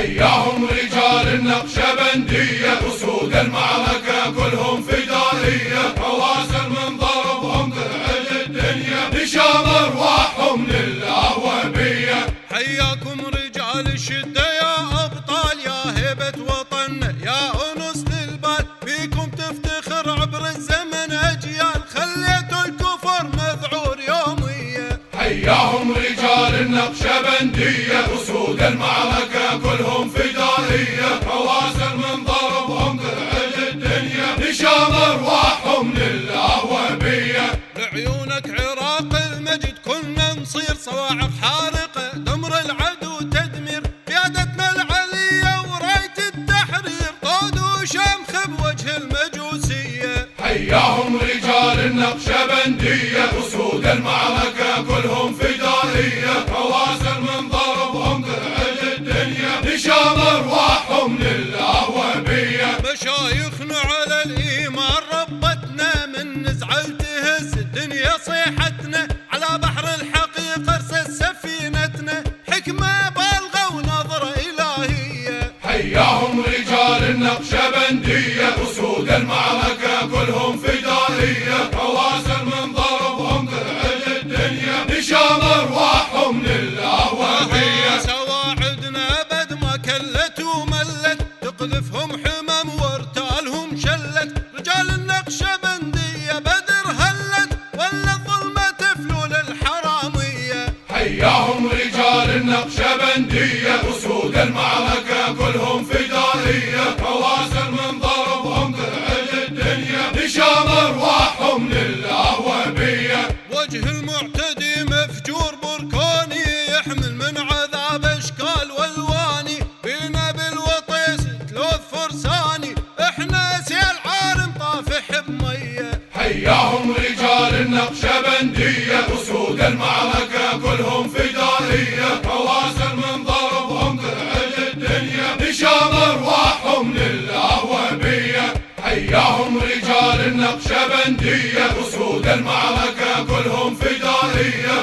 حياهم رجال النقشبندية أسود المعركة كلهم فدائية رواسل من ضربهم درع الدنيا نشام أرواحهم لله وبية حياكم رجال الشدة يا أبطال يا هيبة وطن يا أنس للبال. فيكم تفتخر عبر الزمن أجيال. خليتوا الكفر مذعور يومية حياهم رجال النقشبندية أسود المعركة لله وبية لعيونك عراق المجد كنا نصير صواعق حارقة دمر العدو تدمير. قيادتنا العلية وراية التحرير. طود وشمخ بوجه المجوسية. حياهم رجال النقشبندية أسود المعركة كلهم فدائية رواسل من ضربهم درع الدنيا. نشام أرواحهم لله وبية مشايخنا على الإيمان. حكمة بالغة ونظرة إلهية حياهم رجال النقشبندية أسود المعركة كلهم فدائية. رواسل من ضربهم درع الدنيا نشام أرواحهم لله وبية سواعدنا بد ما كلت وملت تقذفهم حمم وارتالهم شلت. رجال النقشبندية المعركة كلهم فدائية حواسر من ضربهم ترعد الدنيا. نشام أرواحهم لله وبية حياهم رجال النقشبندية أسود المعركة كلهم فدائية